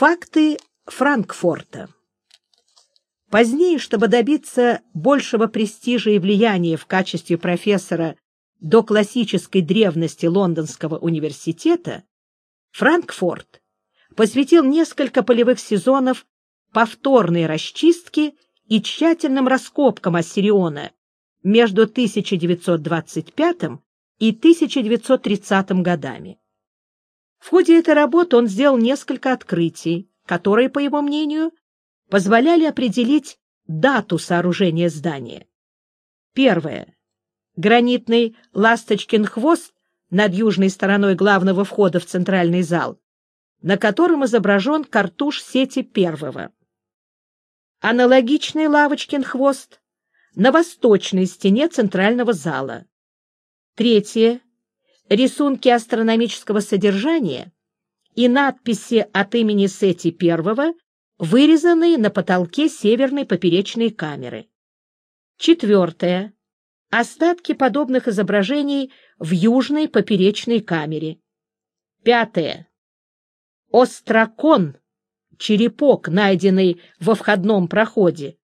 Факты Франкфурта Позднее, чтобы добиться большего престижа и влияния в качестве профессора до классической древности Лондонского университета, Франкфурт посвятил несколько полевых сезонов повторной расчистке и тщательным раскопкам Ассириона между 1925 и 1930 годами. В ходе этой работы он сделал несколько открытий, которые, по его мнению, позволяли определить дату сооружения здания. Первое. Гранитный ласточкин хвост над южной стороной главного входа в центральный зал, на котором изображен картуш сети первого. Аналогичный лавочкин хвост на восточной стене центрального зала. Третье. Рисунки астрономического содержания и надписи от имени Сети I, вырезанные на потолке северной поперечной камеры. Четвертое. Остатки подобных изображений в южной поперечной камере. Пятое. Острокон, черепок, найденный во входном проходе,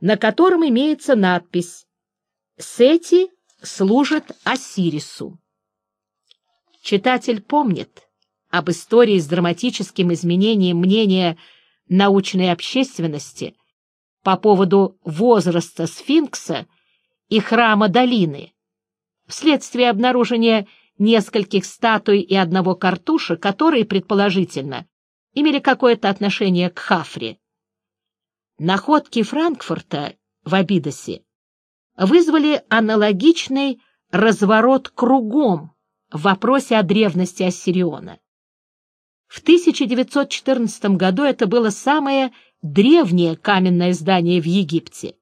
на котором имеется надпись «Сети служит Осирису». Читатель помнит об истории с драматическим изменением мнения научной общественности по поводу возраста сфинкса и храма долины вследствие обнаружения нескольких статуй и одного картуша, которые, предположительно, имели какое-то отношение к Хафре. Находки Франкфурта в Абидосе вызвали аналогичный разворот кругом в вопросе о древности Ассириона. В 1914 году это было самое древнее каменное здание в Египте.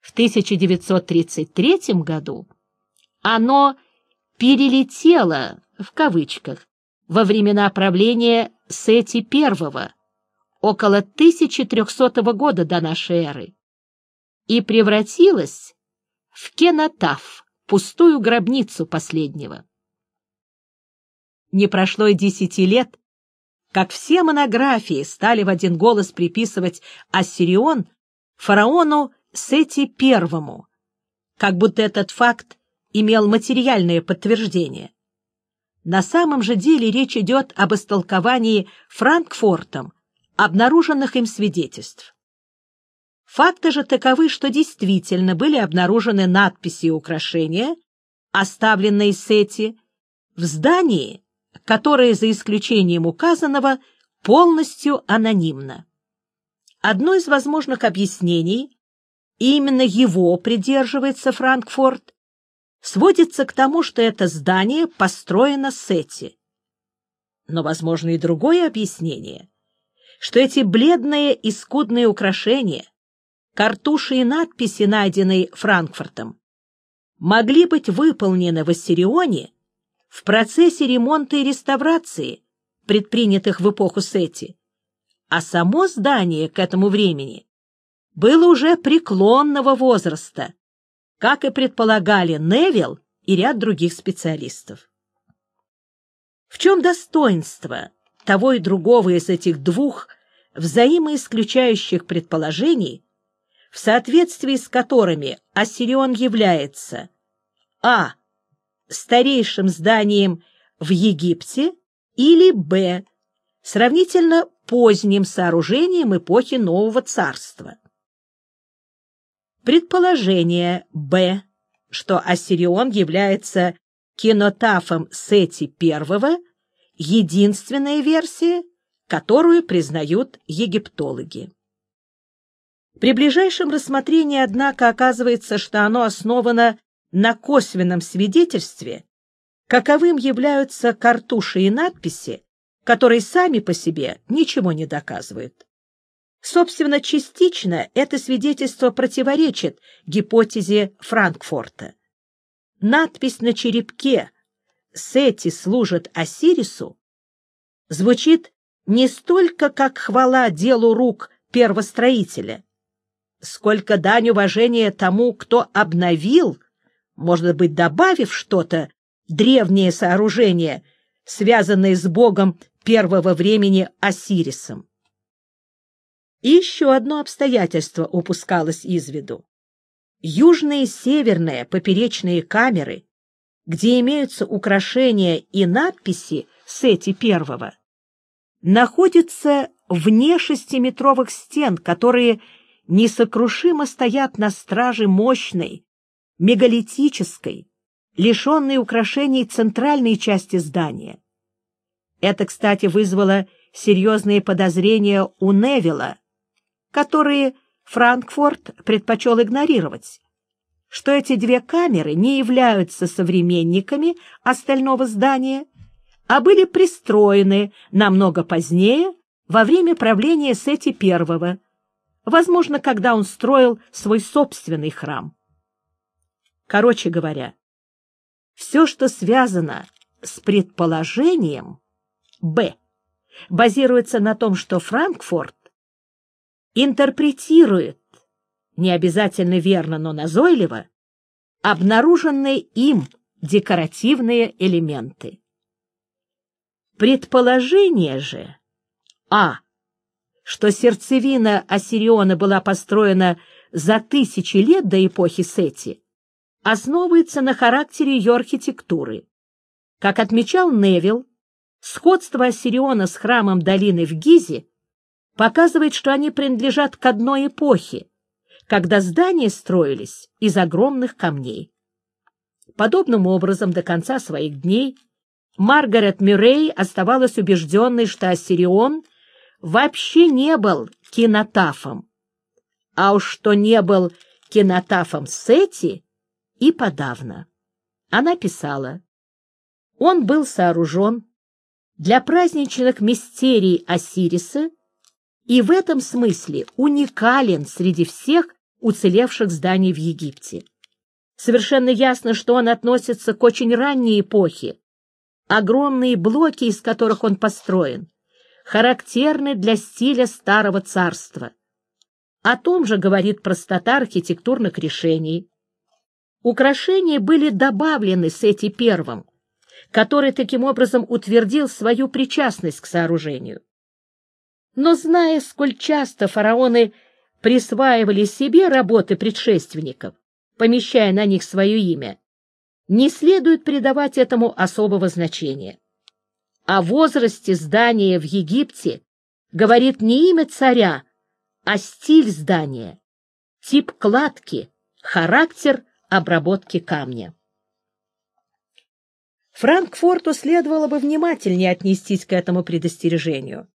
В 1933 году оно «перелетело» в кавычках во времена правления Сети I, около 1300 года до нашей эры, и превратилось в кенотаф, пустую гробницу последнего. Не прошло и десяти лет, как все монографии стали в один голос приписывать Ассирион фараону Сети Первому, как будто этот факт имел материальное подтверждение. На самом же деле речь идет об истолковании Франкфуртом обнаруженных им свидетельств. Факты же таковы, что действительно были обнаружены надписи и украшения, оставленные Сети, в здании, которое, за исключением указанного, полностью анонимно. Одно из возможных объяснений, и именно его придерживается Франкфурт, сводится к тому, что это здание построено Сети. Но возможно и другое объяснение, что эти бледные и скудные украшения, картуши и надписи, найденные Франкфуртом, могли быть выполнены в Ассирионе в процессе ремонта и реставрации, предпринятых в эпоху Сети, а само здание к этому времени было уже преклонного возраста, как и предполагали Невилл и ряд других специалистов. В чем достоинство того и другого из этих двух взаимоисключающих предположений, в соответствии с которыми Ассирион является а. Старейшим зданием в Египте или б. сравнительно поздним сооружением эпохи Нового Царства. Предположение Б, что Ассирион является кинотафом Сети I, единственная версия, которую признают египтологи. При ближайшем рассмотрении, однако, оказывается, что оно основано на косвенном свидетельстве, каковым являются картуши и надписи, которые сами по себе ничего не доказывают. Собственно, частично это свидетельство противоречит гипотезе Франкфурта. Надпись на черепке «Сети служит Осирису» звучит не столько как хвала делу рук первостроителя, сколько дань уважения тому, кто обновил, может быть, добавив что-то, древнее сооружение, связанное с богом первого времени Осирисом. И еще одно обстоятельство упускалось из виду. Южные и северные поперечные камеры, где имеются украшения и надписи Сети первого, находятся вне шестиметровых стен, которые несокрушимо стоят на страже мощной, мегалитической, лишенной украшений центральной части здания. Это, кстати, вызвало серьезные подозрения у Невилла, которые Франкфурт предпочел игнорировать, что эти две камеры не являются современниками остального здания, а были пристроены намного позднее, во время правления Сети I, возможно, когда он строил свой собственный храм. Короче говоря, все, что связано с предположением «Б», базируется на том, что Франкфурт интерпретирует, не обязательно верно, но назойливо, обнаруженные им декоративные элементы. Предположение же А, что сердцевина Ассириона была построена за тысячи лет до эпохи Сети, основывается на характере ее архитектуры. Как отмечал Невилл, сходство Ассириона с храмом долины в Гизе показывает, что они принадлежат к одной эпохе, когда здания строились из огромных камней. Подобным образом до конца своих дней Маргарет Мюррей оставалась убежденной, что Ассирион вообще не был кинотафом, а уж что не был кинотафом Сети, и подавно. Она писала, он был сооружен для праздничных мистерий Осириса и в этом смысле уникален среди всех уцелевших зданий в Египте. Совершенно ясно, что он относится к очень ранней эпохе. Огромные блоки, из которых он построен, характерны для стиля Старого Царства. О том же говорит простота архитектурных решений. Украшения были добавлены с эти первым, который таким образом утвердил свою причастность к сооружению. Но зная, сколь часто фараоны присваивали себе работы предшественников, помещая на них свое имя, не следует придавать этому особого значения. О возрасте здания в Египте говорит не имя царя, а стиль здания, тип кладки, характер обработки камня. Франкфурту следовало бы внимательнее отнестись к этому предостережению,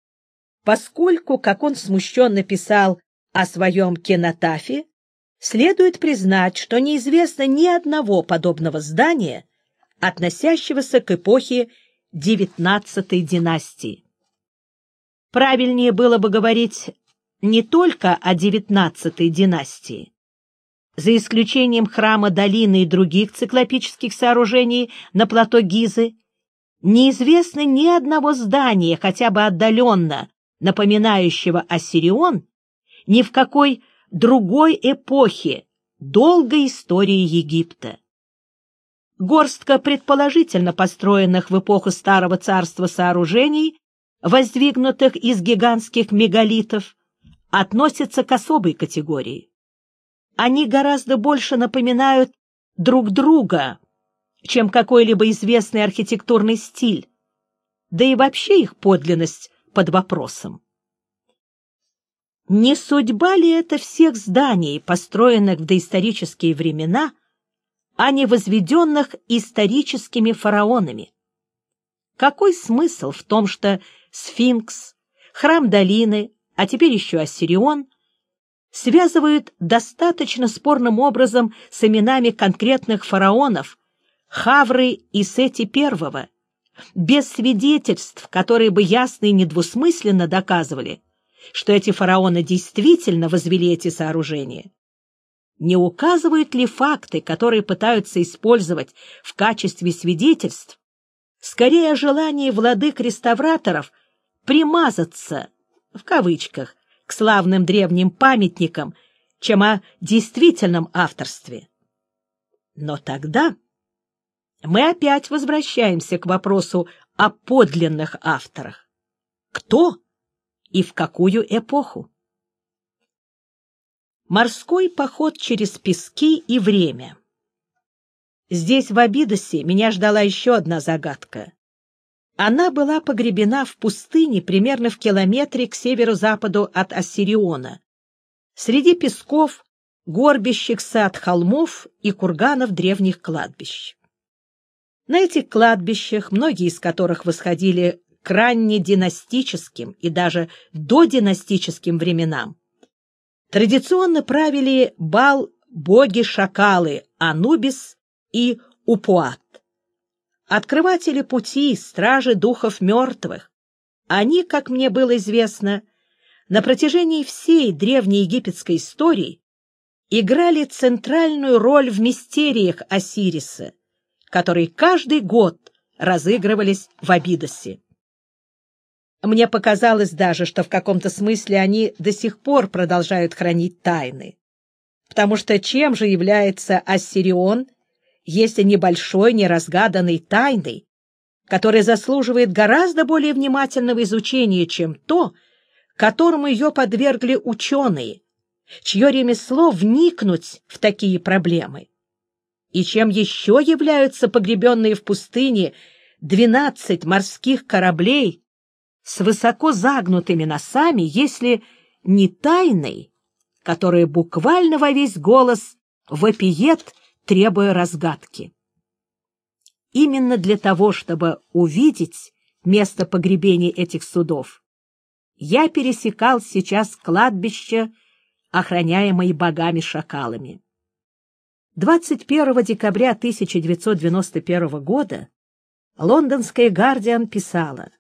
поскольку, как он смущенно писал о своем кинотафе, следует признать, что неизвестно ни одного подобного здания, относящегося к эпохе XIX династии. Правильнее было бы говорить не только о XIX династии, за исключением храма долины и других циклопических сооружений на плато Гизы, неизвестно ни одного здания, хотя бы отдаленно напоминающего Ассирион, ни в какой другой эпохе долгой истории Египта. Горстка предположительно построенных в эпоху Старого Царства сооружений, воздвигнутых из гигантских мегалитов, относится к особой категории они гораздо больше напоминают друг друга, чем какой-либо известный архитектурный стиль, да и вообще их подлинность под вопросом. Не судьба ли это всех зданий, построенных в доисторические времена, а не возведенных историческими фараонами? Какой смысл в том, что сфинкс, храм долины, а теперь еще Ассирион — связывают достаточно спорным образом с именами конкретных фараонов Хавры и Сети I, без свидетельств, которые бы ясно и недвусмысленно доказывали, что эти фараоны действительно возвели эти сооружения. Не указывают ли факты, которые пытаются использовать в качестве свидетельств, скорее о желании владык-реставраторов примазаться, в кавычках, к славным древним памятникам, чем о действительном авторстве. Но тогда мы опять возвращаемся к вопросу о подлинных авторах. кто и в какую эпоху. Морской поход через пески и время. Здесь, в Абидосе, меня ждала еще одна загадка. Она была погребена в пустыне примерно в километре к северо-западу от Ассириона, среди песков, горбящихся от холмов и курганов древних кладбищ. На этих кладбищах, многие из которых восходили к раннединастическим и даже додинастическим временам, традиционно правили бал боги-шакалы Анубис и Упуат. Открыватели пути, стражи духов мертвых. Они, как мне было известно, на протяжении всей древней египетской истории играли центральную роль в мистериях Осириса, которые каждый год разыгрывались в Абидосе. Мне показалось даже, что в каком-то смысле они до сих пор продолжают хранить тайны. Потому что чем же является Ассирион, если небольшой, неразгаданной тайной, которая заслуживает гораздо более внимательного изучения, чем то, которому ее подвергли ученые, чье ремесло вникнуть в такие проблемы? И чем еще являются погребенные в пустыне двенадцать морских кораблей, с высоко загнутыми носами, если не тайной, которая буквально во весь голос вопиет, требуя разгадки. Именно для того, чтобы увидеть место погребения этих судов, я пересекал сейчас кладбище, охраняемое богами-шакалами. 21 декабря 1991 года лондонская «Гардиан» писала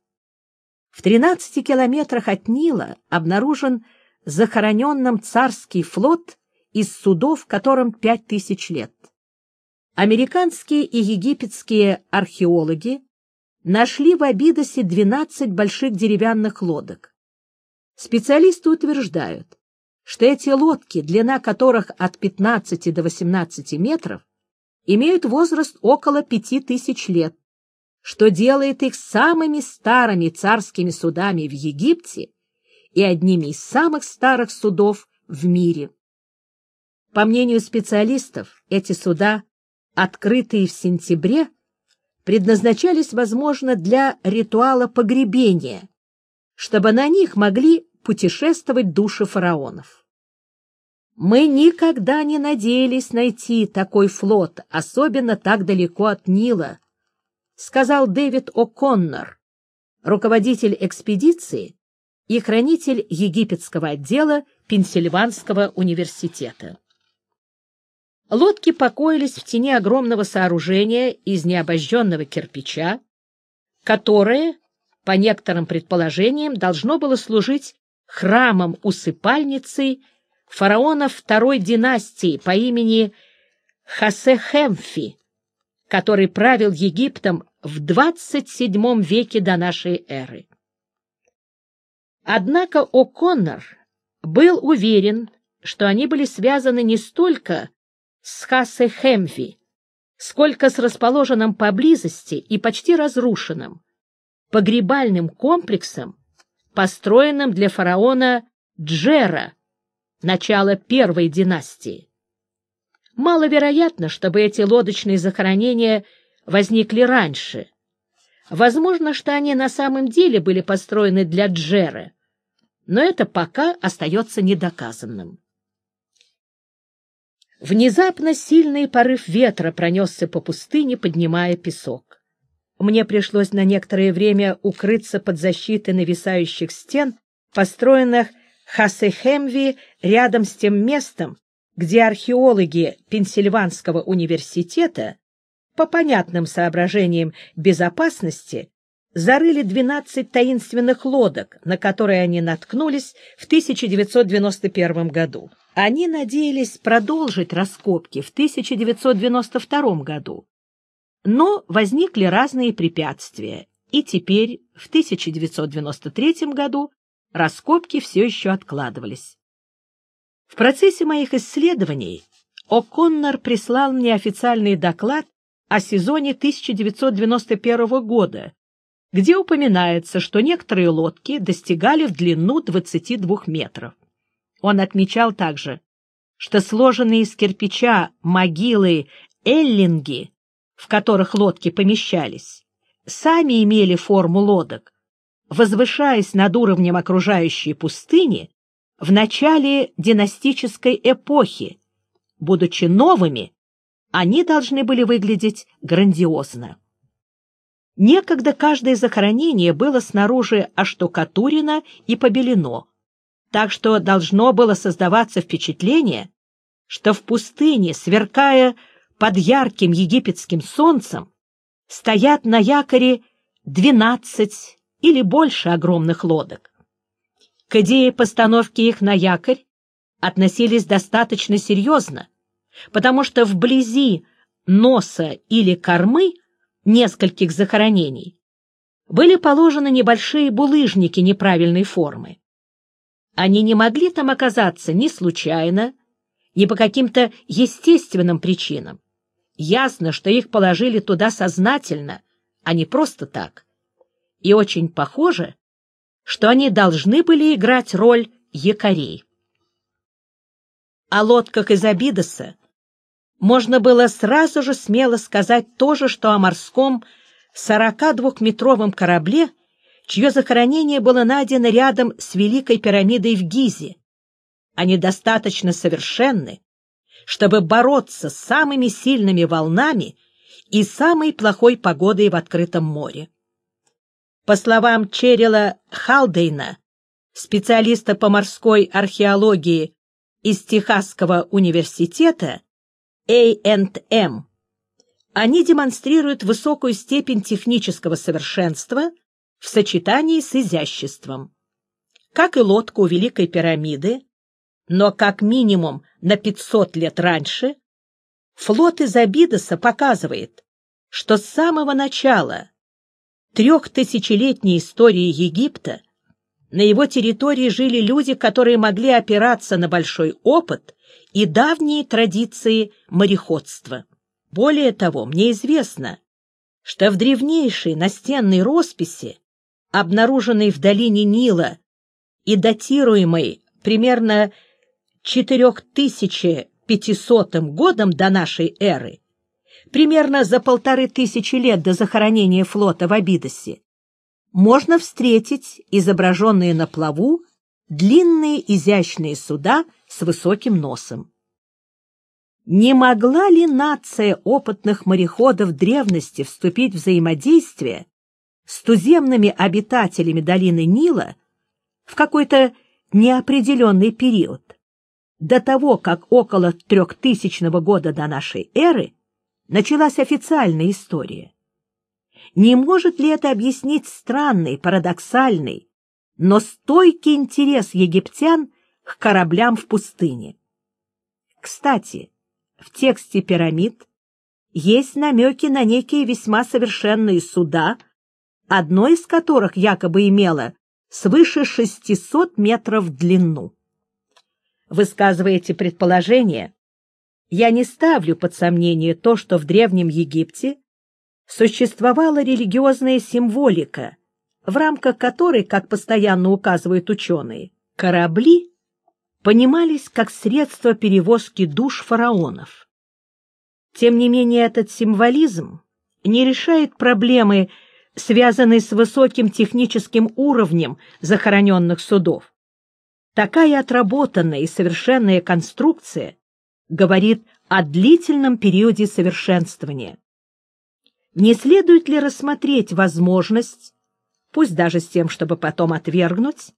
в 13 километрах от Нила обнаружен захороненным царский флот из судов, которым 5000 лет. Американские и египетские археологи нашли в Абидосе 12 больших деревянных лодок. Специалисты утверждают, что эти лодки, длина которых от 15 до 18 метров, имеют возраст около 5000 лет, что делает их самыми старыми царскими судами в Египте и одними из самых старых судов в мире. По мнению специалистов, эти суда, открытые в сентябре, предназначались, возможно, для ритуала погребения, чтобы на них могли путешествовать души фараонов. Мы никогда не надеялись найти такой флот, особенно так далеко от Нила, сказал Дэвид О'Коннор, руководитель экспедиции и хранитель египетского отдела Пенсильванского университета. Лодки покоились в тени огромного сооружения из необожженного кирпича, которое, по некоторым предположениям, должно было служить храмом-усыпальницей фараона второй династии по имени Хасехемфи, который правил Египтом в 27 веке до нашей эры. Однако О'Коннор был уверен, что они были связаны не столько с Хасехемфи, сколько с расположенным поблизости и почти разрушенным погребальным комплексом, построенным для фараона Джера, начала первой династии. Маловероятно, чтобы эти лодочные захоронения возникли раньше. Возможно, что они на самом деле были построены для Джера, но это пока остается недоказанным. Внезапно сильный порыв ветра пронесся по пустыне, поднимая песок. Мне пришлось на некоторое время укрыться под защитой нависающих стен, построенных Хасехемви рядом с тем местом, где археологи Пенсильванского университета по понятным соображениям безопасности зарыли 12 таинственных лодок, на которые они наткнулись в 1991 году. Они надеялись продолжить раскопки в 1992 году, но возникли разные препятствия, и теперь, в 1993 году, раскопки все еще откладывались. В процессе моих исследований О'Коннор прислал мне официальный доклад о сезоне 1991 года, где упоминается, что некоторые лодки достигали в длину 22 метров. Он отмечал также, что сложенные из кирпича могилы эллинги, в которых лодки помещались, сами имели форму лодок, возвышаясь над уровнем окружающей пустыни в начале династической эпохи, будучи новыми, они должны были выглядеть грандиозно. Некогда каждое захоронение было снаружи оштукатурено и побелено, так что должно было создаваться впечатление, что в пустыне, сверкая под ярким египетским солнцем, стоят на якоре двенадцать или больше огромных лодок. К идее постановки их на якорь относились достаточно серьезно, потому что вблизи носа или кормы нескольких захоронений были положены небольшие булыжники неправильной формы. Они не могли там оказаться ни случайно, ни по каким-то естественным причинам. Ясно, что их положили туда сознательно, а не просто так. И очень похоже, что они должны были играть роль якорей. О лодках из Абидоса можно было сразу же смело сказать то же, что о морском 42-метровом корабле, чье захоронение было найдено рядом с Великой пирамидой в Гизе. Они достаточно совершенны, чтобы бороться с самыми сильными волнами и самой плохой погодой в открытом море. По словам Черила Халдейна, специалиста по морской археологии из Техасского университета, A&M, они демонстрируют высокую степень технического совершенства в сочетании с изяществом. Как и лодка у Великой пирамиды, но как минимум на 500 лет раньше, флот из Абидоса показывает, что с самого начала трехтысячелетней истории Египта на его территории жили люди, которые могли опираться на большой опыт и давние традиции мореходства. Более того, мне известно, что в древнейшей настенной росписи, обнаруженной в долине Нила и датируемой примерно 4500 годом до нашей эры, примерно за полторы тысячи лет до захоронения флота в Абидосе, можно встретить изображенные на плаву длинные изящные суда с высоким носом. Не могла ли нация опытных мореходов древности вступить в взаимодействие с туземными обитателями долины Нила в какой-то неопределенный период, до того, как около трехтысячного года до нашей эры началась официальная история? Не может ли это объяснить странный, парадоксальный, но стойкий интерес египтян к кораблям в пустыне. Кстати, в тексте пирамид есть намеки на некие весьма совершенные суда, одно из которых якобы имело свыше 600 метров в длину. Высказывая эти предположения, я не ставлю под сомнение то, что в Древнем Египте существовала религиозная символика, в рамках которой, как постоянно указывают ученые, корабли понимались как средство перевозки душ фараонов. Тем не менее, этот символизм не решает проблемы, связанные с высоким техническим уровнем захороненных судов. Такая отработанная и совершенная конструкция говорит о длительном периоде совершенствования. Не следует ли рассмотреть возможность пусть даже с тем, чтобы потом отвергнуть,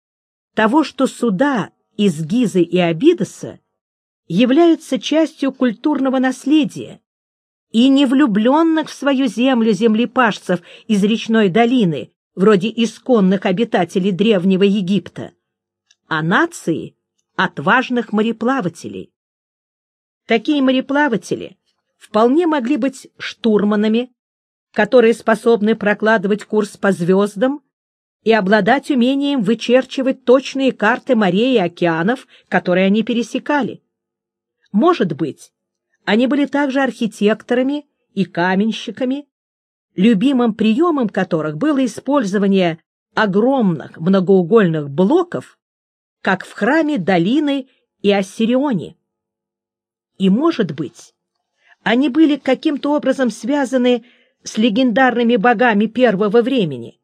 того, что суда из Гизы и Абидоса являются частью культурного наследия, и не влюбленных в свою землю землепашцев из речной долины, вроде исконных обитателей древнего Египта, а нации отважных мореплавателей. Такие мореплаватели вполне могли быть штурманами, которые способны прокладывать курс по звездам и обладать умением вычерчивать точные карты морей и океанов, которые они пересекали. Может быть, они были также архитекторами и каменщиками, любимым приемом которых было использование огромных многоугольных блоков, как в храме долины и Ассирионе. И, может быть, они были каким-то образом связаны с легендарными богами первого времени,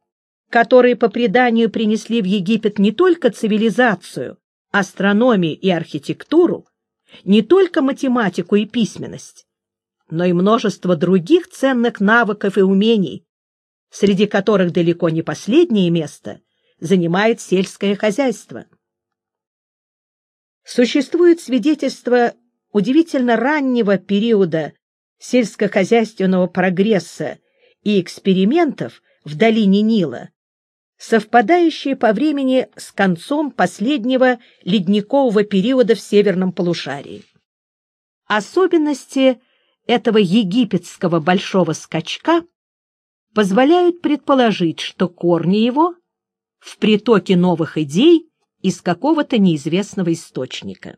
которые по преданию принесли в Египет не только цивилизацию, астрономию и архитектуру, не только математику и письменность, но и множество других ценных навыков и умений, среди которых далеко не последнее место занимает сельское хозяйство. Существует свидетельство удивительно раннего периода сельскохозяйственного прогресса и экспериментов в долине Нила, совпадающие по времени с концом последнего ледникового периода в северном полушарии. Особенности этого египетского большого скачка позволяют предположить, что корни его в притоке новых идей из какого-то неизвестного источника.